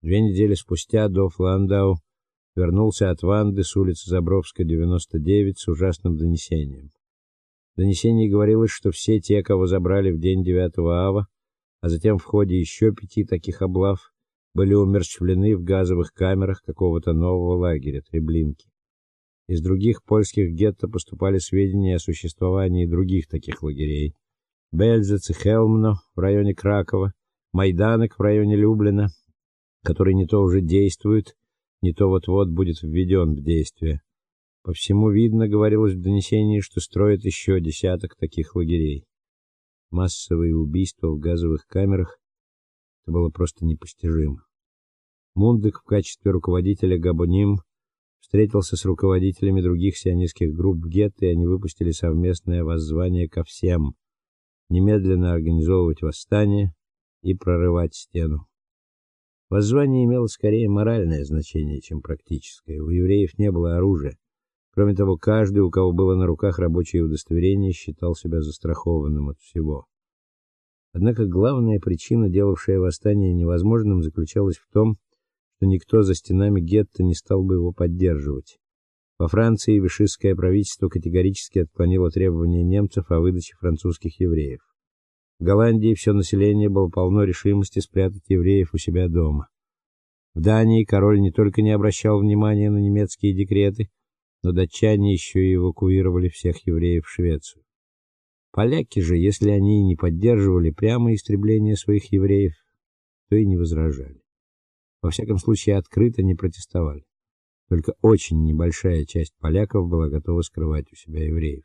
Две недели спустя Доф Ландау вернулся от Ванды с улицы Забровска, 99 с ужасным донесением. В донесении говорилось, что все те, кого забрали в день 9 ава, а затем в ходе еще пяти таких облав, были умерщвлены в газовых камерах какого-то нового лагеря Треблинки. Из других польских гетто поступали сведения о существовании других таких лагерей: Бельзец и Хелмно в районе Кракова, Майданок в районе Люблина, который не то уже действует, не то вот-вот будет введен в действие. По всему видно, говорилось в донесении, что строят еще десяток таких лагерей. Массовые убийства в газовых камерах это было просто непостижимо. Мундык в качестве руководителя Габоним встретился с руководителями других сионистских групп гетто, и они выпустили совместное воззвание ко всем немедленно организовывать восстание и прорывать стену. Воззвание имело скорее моральное значение, чем практическое. У евреев не было оружия. Кроме того, каждый, у кого было на руках рабочее удостоверение, считал себя застрахованным от всего. Однако главная причина, делавшая восстание невозможным, заключалась в том, что никто за стенами гетто не стал бы его поддерживать. Во Франции вишистское правительство категорически отклонило требования немцев о выдаче французских евреев. В Голландии все население было полно решимости спрятать евреев у себя дома. В Дании король не только не обращал внимания на немецкие декреты, но датчане еще и эвакуировали всех евреев в Швецию. Поляки же, если они и не поддерживали прямо истребление своих евреев, то и не возражали. Во всяком случае, открыто не протестовали. Только очень небольшая часть поляков была готова скрывать у себя евреев.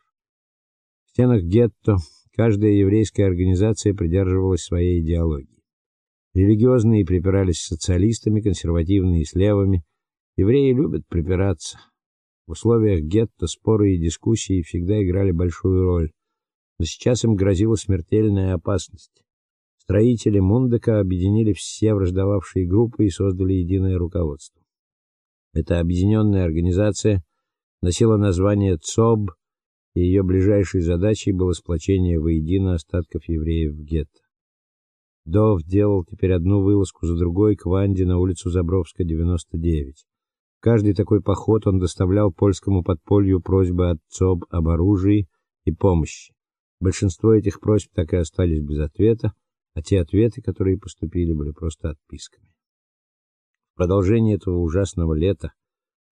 В стенах гетто каждая еврейская организация придерживалась своей идеологии. Религиозные припирались с социалистами, консервативные с левыми. Евреи любят припираться. В условиях гетто споры и дискуссии всегда играли большую роль. Но сейчас им грозила смертельная опасность. Строители Мундека объединили все враждовавшие группы и создали единое руководство. Эта объединенная организация носила название ЦОБ, и ее ближайшей задачей было сплочение воедино остатков евреев в гетто. Дов делал теперь одну вылазку за другой к Ванде на улицу Забровска, 99. Каждый такой поход он доставлял польскому подполью просьбы от ЦОБ об оружии и помощи. Большинство этих просьб так и остались без ответа, а те ответы, которые поступили, были просто отписками. В продолжение этого ужасного лета,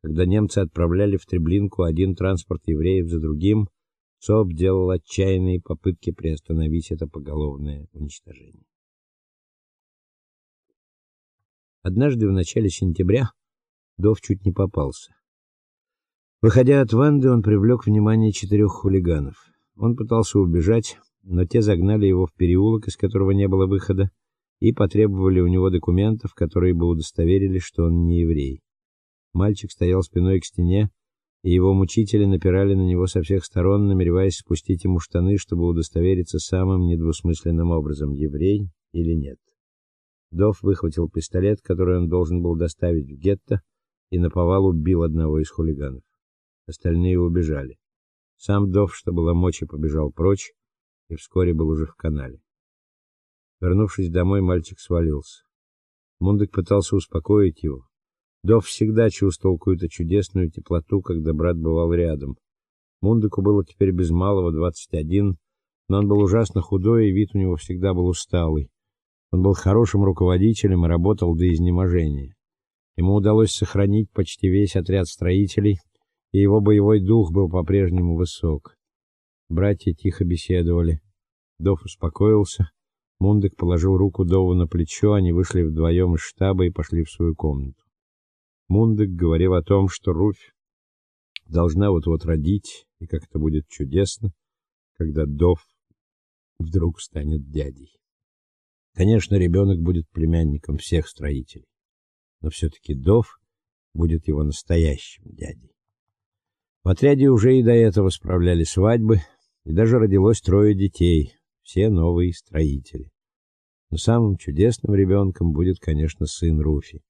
когда немцы отправляли в Треблинку один транспорт евреев за другим, ЦОП делал отчаянные попытки приостановить это поголовное уничтожение. Однажды в начале сентября Дов чуть не попался. Выходя от Ванды, он привлек внимание четырех хулиганов. Он пытался убежать, но те загнали его в переулок, из которого не было выхода, и потребовали у него документов, которые бы удостоверили, что он не еврей. Мальчик стоял спиной к стене, и его мучители напирали на него со всех сторон, намереваясь спустить ему штаны, чтобы удостовериться самым недвусмысленным образом, еврей или нет. Дов выхватил пистолет, который он должен был доставить в гетто, и наповал убил одного из хулиганов. Остальные убежали. Сам Дов, что было мочи, побежал прочь и вскоре был уже в канале. Вернувшись домой, мальчик свалился. Мундык пытался успокоить его. Дов всегда чувствовал какую-то чудесную теплоту, когда брат бывал рядом. Мундыку было теперь без малого двадцать один, но он был ужасно худой, и вид у него всегда был усталый. Он был хорошим руководителем и работал до изнеможения. Ему удалось сохранить почти весь отряд строителей, и его боевой дух был по-прежнему высок. Братья тихо беседовали. Дов успокоился Мундек положил руку Дову на плечо, они вышли вдвоем из штаба и пошли в свою комнату. Мундек говорил о том, что Руфь должна вот-вот родить, и как это будет чудесно, когда Дов вдруг станет дядей. Конечно, ребенок будет племянником всех строителей, но все таки Дов будет его настоящим дядей. В отряде уже и до этого справляли свадьбы, и даже родилось трое детей все новые строители. Но самым чудесным ребенком будет, конечно, сын Руфи.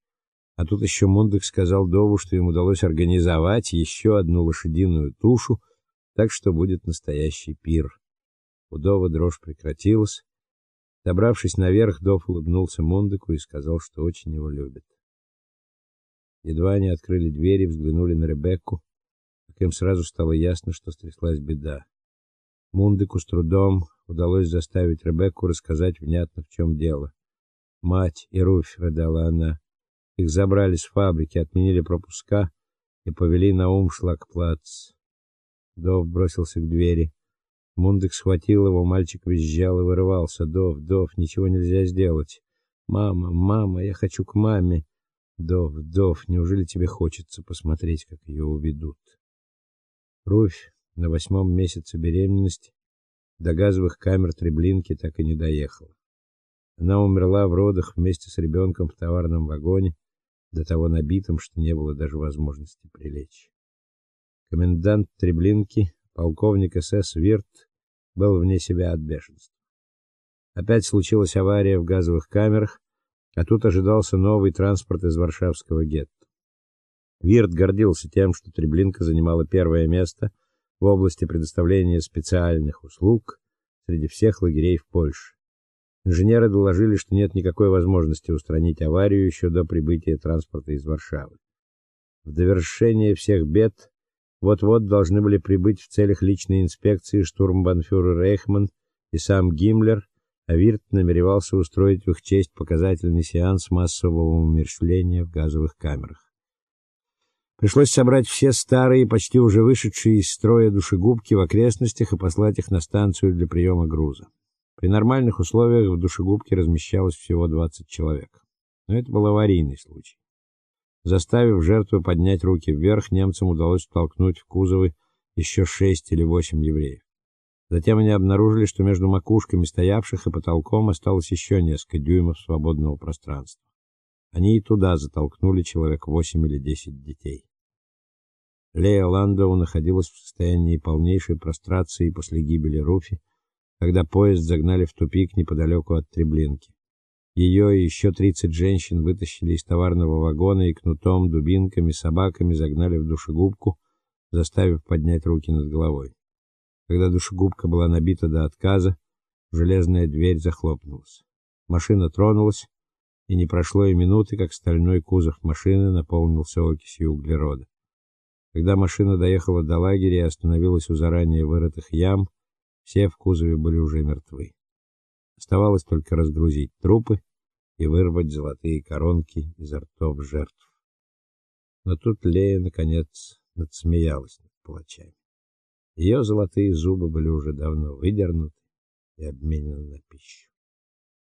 А тут еще Мундек сказал Дову, что ему удалось организовать еще одну лошадиную тушу, так что будет настоящий пир. У Дова дрожь прекратилась. Добравшись наверх, Дов улыбнулся Мундеку и сказал, что очень его любит. Едва они открыли дверь и взглянули на Ребекку, как им сразу стало ясно, что стряслась беда. Мундыку с трудом удалось заставить Ребекку рассказать внятно, в чем дело. Мать и Руфь, рыдала она. Их забрали с фабрики, отменили пропуска и повели на Умшлагплац. Дов бросился к двери. Мундык схватил его, мальчик визжал и вырывался. Дов, Дов, ничего нельзя сделать. Мама, мама, я хочу к маме. Дов, Дов, неужели тебе хочется посмотреть, как ее уведут? Руфь на восьмом месяце беременности до газовых камер Треблинки так и не доехала. Она умерла в родах вместе с ребенком в товарном вагоне, до того набитом, что не было даже возможности прилечь. Комендант Треблинки, полковник СС Вирт, был вне себя от бешенства. Опять случилась авария в газовых камерах, а тут ожидался новый транспорт из Варшавского гетто. Вирт гордился тем, что Треблинка занимала первое место в области предоставления специальных услуг среди всех лагерей в Польше. Инженеры доложили, что нет никакой возможности устранить аварию еще до прибытия транспорта из Варшавы. В довершение всех бед вот-вот должны были прибыть в целях личной инспекции штурмбанфюрер Рейхман и сам Гиммлер, а Вирт намеревался устроить в их честь показательный сеанс массового умерщвления в газовых камерах. Пришлось собрать все старые, почти уже вышедшие из строя душегубки в окрестностях и послать их на станцию для приема груза. При нормальных условиях в душегубке размещалось всего 20 человек. Но это был аварийный случай. Заставив жертву поднять руки вверх, немцам удалось втолкнуть в кузовы еще шесть или восемь евреев. Затем они обнаружили, что между макушками стоявших и потолком осталось еще несколько дюймов свободного пространства. Они и туда затолкнули человек восемь или десять детей. Лея Ландау находилась в состоянии полнейшей прострации после гибели Руфи, когда поезд загнали в тупик неподалеку от Треблинки. Ее и еще 30 женщин вытащили из товарного вагона и кнутом, дубинками, собаками загнали в душегубку, заставив поднять руки над головой. Когда душегубка была набита до отказа, железная дверь захлопнулась. Машина тронулась, и не прошло и минуты, как стальной кузов машины наполнился окисью углерода. Когда машина доехала до лагеря и остановилась у заранее вырытых ям, все в кузове были уже мертвы. Оставалось только разгрузить трупы и вырвать золотые коронки изо ртов жертв. Но тут Лея наконец надсмеялась над палачами. Ее золотые зубы были уже давно выдернуты и обменены на пищу.